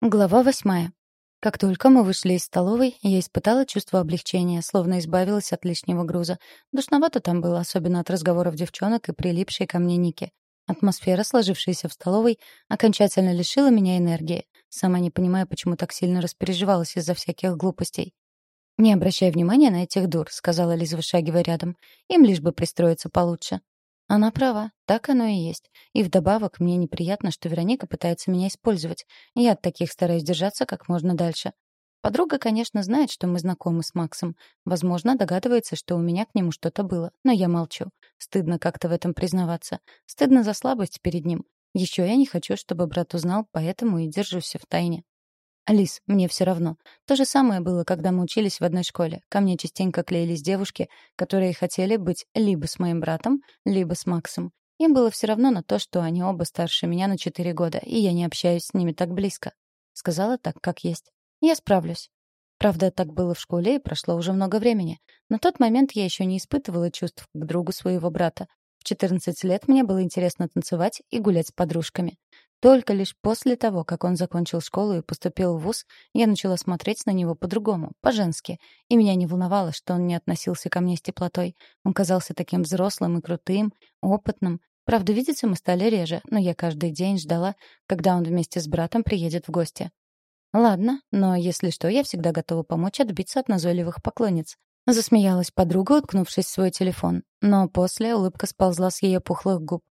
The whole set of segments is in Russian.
Глава восьмая. Как только мы вышли из столовой, я испытала чувство облегчения, словно избавилась от лишнего груза. Душновато там было, особенно от разговоров девчонок и прилипшей ко мне Ники. Атмосфера, сложившаяся в столовой, окончательно лишила меня энергии. Сама не понимая, почему так сильно распереживалась из-за всяких глупостей. «Не обращай внимания на этих дур», — сказала Лиза, вышагивая рядом. «Им лишь бы пристроиться получше». Она права, так оно и есть. И вдобавок мне неприятно, что Вероника пытается меня использовать. Я от таких стараюсь держаться как можно дальше. Подруга, конечно, знает, что мы знакомы с Максом. Возможно, догадывается, что у меня к нему что-то было, но я молчу. Стыдно как-то в этом признаваться. Стыдно за слабость перед ним. Еще я не хочу, чтобы брат узнал, поэтому и держусь в тайне. Алис, мне все равно. То же самое было, когда мы учились в одной школе. Ко мне частенько клеились девушки, которые хотели быть либо с моим братом, либо с Максом. Им было все равно на то, что они оба старше меня на четыре года, и я не общаюсь с ними так близко. Сказала так, как есть. Я справлюсь. Правда, так было в школе, и прошло уже много времени. На тот момент я еще не испытывала чувств к другу своего брата. В 14 лет мне было интересно танцевать и гулять с подружками. Только лишь после того, как он закончил школу и поступил в вуз, я начала смотреть на него по-другому, по-женски. И меня не волновало, что он не относился ко мне с теплотой. Он казался таким взрослым и крутым, опытным. Правда, видеться мы стали реже, но я каждый день ждала, когда он вместе с братом приедет в гости. Ладно, но если что, я всегда готова помочь отбиться от назойливых поклонниц. Засмеялась подруга, уткнувшись в свой телефон. Но после улыбка сползла с ее пухлых губ.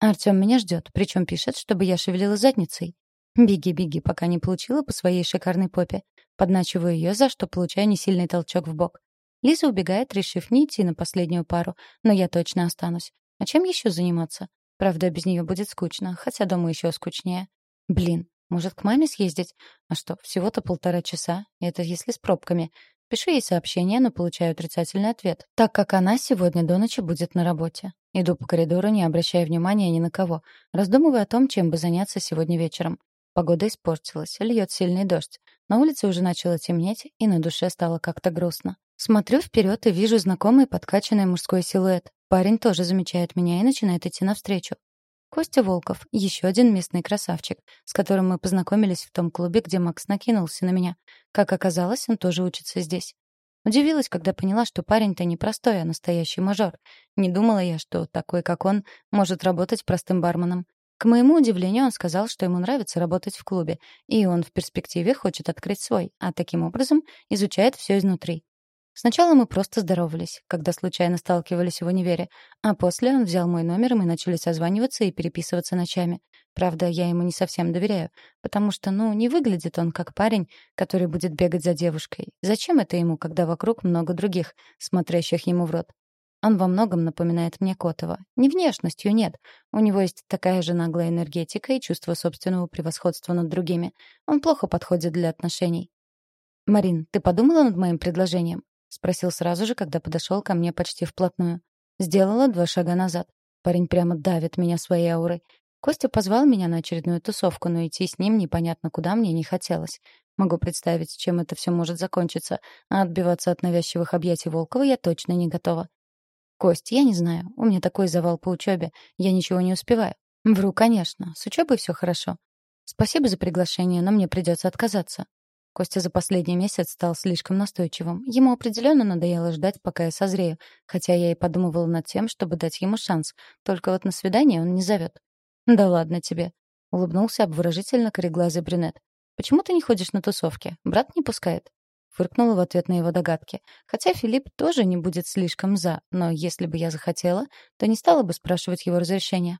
Артём меня ждёт, причём пишет, чтобы я шевелила задницей. Беги, беги, пока не получила по своей шикарной попе. Подначиваю её, за что получаю несильный толчок в бок. Лиза убегает, решив не идти на последнюю пару, но я точно останусь. А чем ещё заниматься? Правда, без неё будет скучно, хотя дома ещё скучнее. Блин, может, к маме съездить? А что, всего-то полтора часа, это если с пробками. Пишу ей сообщение, но получаю отрицательный ответ, так как она сегодня до ночи будет на работе. Иду по коридору, не обращая внимания ни на кого. Раздумываю о том, чем бы заняться сегодня вечером. Погода испортилась, льет сильный дождь. На улице уже начало темнеть, и на душе стало как-то грустно. Смотрю вперед и вижу знакомый подкачанный мужской силуэт. Парень тоже замечает меня и начинает идти навстречу. Костя Волков, еще один местный красавчик, с которым мы познакомились в том клубе, где Макс накинулся на меня. Как оказалось, он тоже учится здесь. Удивилась, когда поняла, что парень-то не простой, а настоящий мажор. Не думала я, что такой, как он, может работать простым барменом. К моему удивлению, он сказал, что ему нравится работать в клубе, и он в перспективе хочет открыть свой, а таким образом изучает все изнутри. Сначала мы просто здоровались, когда случайно сталкивались в универе, а после он взял мой номер, и мы начали созваниваться и переписываться ночами. Правда, я ему не совсем доверяю, потому что, ну, не выглядит он как парень, который будет бегать за девушкой. Зачем это ему, когда вокруг много других, смотрящих ему в рот? Он во многом напоминает мне Котова. Не внешностью, нет. У него есть такая же наглая энергетика и чувство собственного превосходства над другими. Он плохо подходит для отношений. «Марин, ты подумала над моим предложением?» — спросил сразу же, когда подошел ко мне почти вплотную. Сделала два шага назад. Парень прямо давит меня своей аурой. Костя позвал меня на очередную тусовку, но идти с ним непонятно куда мне не хотелось. Могу представить, чем это все может закончиться, а отбиваться от навязчивых объятий Волкова я точно не готова. «Кость, я не знаю. У меня такой завал по учебе. Я ничего не успеваю». «Вру, конечно. С учебой все хорошо. Спасибо за приглашение, но мне придется отказаться. Костя за последний месяц стал слишком настойчивым. Ему определенно надоело ждать, пока я созрею, хотя я и подумывала над тем, чтобы дать ему шанс. Только вот на свидание он не зовет. «Да ладно тебе», — улыбнулся обворожительно кореглазый брюнет. «Почему ты не ходишь на тусовки? Брат не пускает?» Фыркнула в ответ на его догадки. Хотя Филипп тоже не будет слишком «за», но если бы я захотела, то не стала бы спрашивать его разрешения.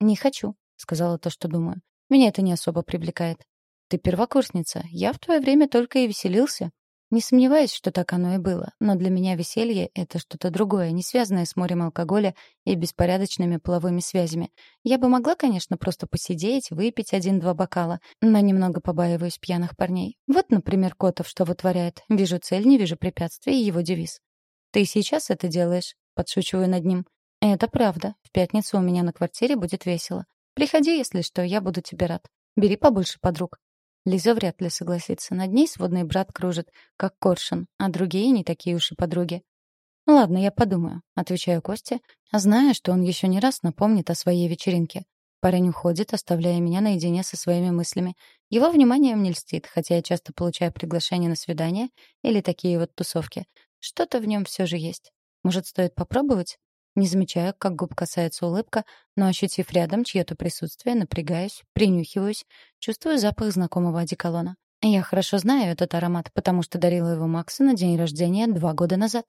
«Не хочу», — сказала то, что думаю. «Меня это не особо привлекает». «Ты первокурсница. Я в твое время только и веселился». Не сомневаюсь, что так оно и было, но для меня веселье — это что-то другое, не связанное с морем алкоголя и беспорядочными половыми связями. Я бы могла, конечно, просто посидеть, выпить один-два бокала, но немного побаиваюсь пьяных парней. Вот, например, Котов что вытворяет. Вижу цель, не вижу препятствий, и его девиз. «Ты сейчас это делаешь?» — подшучиваю над ним. «Это правда. В пятницу у меня на квартире будет весело. Приходи, если что, я буду тебе рад. Бери побольше подруг. Лиза вряд ли согласится. Над ней сводный брат кружит, как коршун, а другие не такие уж и подруги. «Ну «Ладно, я подумаю», — отвечаю Косте, зная, что он еще не раз напомнит о своей вечеринке. Парень уходит, оставляя меня наедине со своими мыслями. Его внимание мне льстит, хотя я часто получаю приглашения на свидания или такие вот тусовки. Что-то в нем все же есть. Может, стоит попробовать? Не замечаю, как губ касается улыбка, но, ощутив рядом чье-то присутствие, напрягаюсь, принюхиваюсь, чувствую запах знакомого одеколона. Я хорошо знаю этот аромат, потому что дарила его Максу на день рождения два года назад.